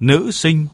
nữ sinh.